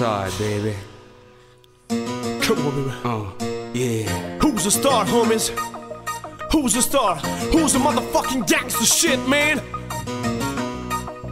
outside, baby. Come on, baby. Oh, yeah. Who's the star, homies? Who's the star? Who's the motherfucking gangster shit, man?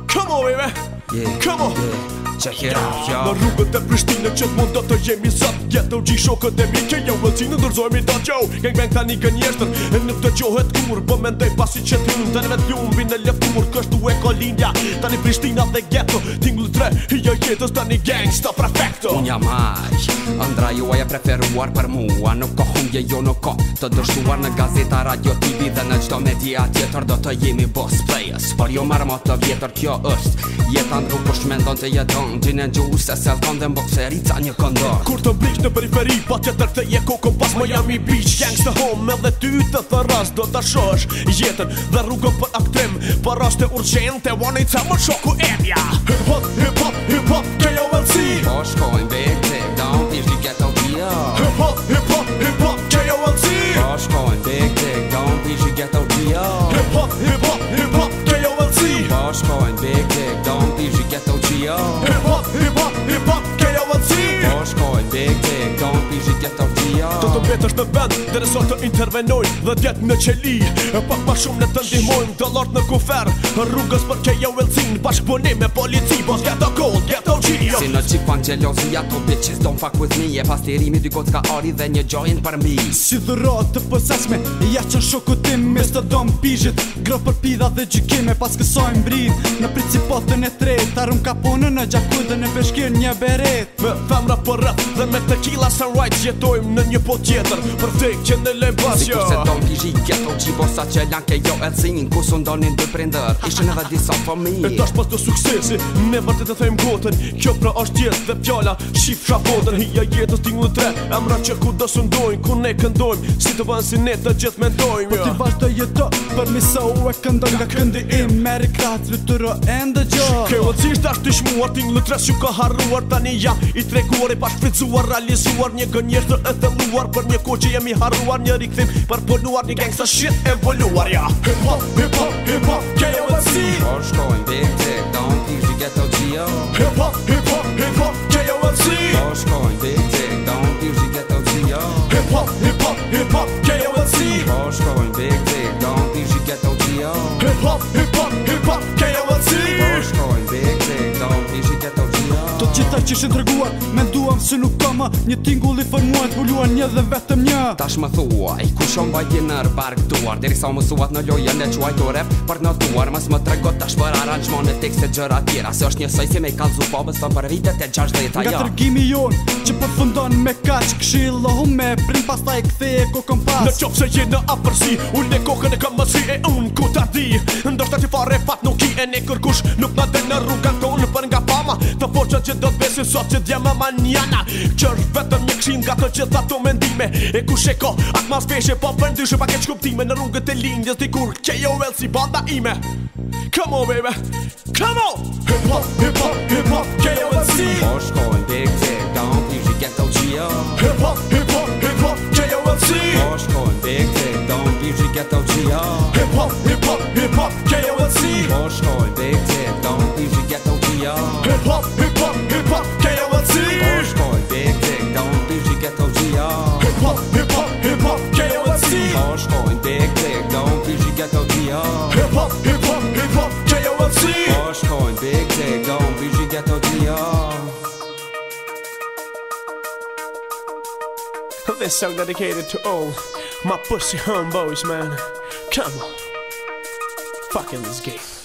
Come on, baby. Yeah. Come on. Yeah. që herë në fjallë Në rrugët e Prishtinë që mund të të jemi sot Gjetë u gjisho këtë e mi që jo Vëllëci në dërzojmi të gjau Gjeng bëng tani gën jeshtër E në të gjohet kumur Po mendej pasi që ti në të në vetë ljumë Vinë në left kumur kështu e kolinja Tani Prishtina dhe gjetë Tingull tre Hjo jetës tani gang Sta prefekto Unë jam aq Andra juaj e preferuar për mua Nuk ko humje jo nuk ko Të dërshuar në gazeta, radio, tv Dhe në gjdo media tjetër do të boss players Por jo marmo të vjetër kjo është Jetan rrugë për po shmendon të kanë Gjene në gjuhu se se lëtan dhe më bokseri ca një këndër Kur të mbriq në periferi pa që tërë të je kokon pas Miami Beach Gangs të home me dhe ty të thërras do të shosh jetën dhe rrugën për aktrim Për rrasht e urqente one i ca më shoku emja Hip hop, hip hop, hip hop, kjo me lësi Po shkojnë bitch Hip hop, hip hop, hip hop, K-O-L-C Në bashkojnë big dick, don't ishi ghetto G-O Hip hop, hip hop, hip hop, K-O-L-C Tek tek kam pije ti ato fia Tot të bëtosh në vend të rëso të intervenoj dhe të në qeli e pa pa shumë ne të ndihmojmë të lart në kufer rrugës për çka jo ulcin bashk punë me polici bosh po ka to kod ka to qi si na ti pan ti alo si fuck with me e pas tirimi dy kocka ari dhe një joint për mi si dhro të posaçme ja çon shoku tim me të dom pijet gro për pidha dhe gjykim e pas kësaj mbri në principot të ne tre tarum kapunën në gjakut e në një beret me femra për rrët dhe me tequila sunrise jetojmë në një pot tjetër Për vdek që në lem pas jo Si se don t'i zhi gjeto Qi bosa që lan ke jo e cin Ku su ndonin dy prinder Ishë në dhe disa fëmi po E tash pas të suksesi Ne vërtet të thejmë gotën Kjo pra është jetë dhe fjala shifra botën Hija jetës t'ingu dhe tre Emra që ku dësë ndojnë Ku ne këndojmë Si të vënë si ne të gjithë mendojmë Për jo. t'i jeto Për mi sa u e këndon nga këndi im Meri krat lëtëro e ndëgjo Kjo o cisht ashtë të shmuar Ti në ju ka harruar Tani ja i treguar i pashpricuar Realizuar një gënjeshtë e thëlluar Për një ko që jemi harruar Një rikëthim për përnuar Një gangsta shit evoluar ja Hip hop, hip hop që ishin të Me duam se nuk kama Një tingulli për mua e të bulluar një dhe vetëm një Tash më thua E ku shumë vajtë në rëbar këtuar Diri sa më suat në lojën dhe quaj të ref Për në duar Mas më tregot tash për aranjmon e tek se gjëra tjera Se është një sëj si me kalzu babës po Thëm për vitet e gjash dhe jeta ja Nga jo. të jon Që për fundon me kaq Kshilo hu me prim pas ta e kthe e ko kom pas Në qof se je në në e kam un ku ta di Ndoshta që fare fat nuk i ne kërkush Nuk ma dhe në rrugan ton për nga fama Të poqën që do të besi Qeshin sot që dje më manjana Qërë vetëm një këshim nga të që dha të mendime E ku sheko, ak mas peshe Po për pa keq kuptime Në rrungët e lindjes dikur K.O.L. Jo si banda ime Come on baby, come on! Hip hop, hip hop, hip hop, K.O.L. Jo si Po shkojnë big dick down Një shi qia Hip hop, hip hop, hip hop, K.O.L. si Po shkojnë big dick down Një shi qia Hip hop, hip hop, hip hop, K.O.L. Jo si Po shkojnë big dick shi qia Hip hop, hip hop, hip hop, si Dior. Hip hop, hip hop, hip hop, KOFC. Mange ton deg, deg donc, puis j'y gâteau Dior. Hip hop, hip hop, hip hop, KOFC. Mange ton deg, deg donc, puis j'y gâteau Dior. This song dedicated to all my pussy homeboys, man. Come on. Fucking this game.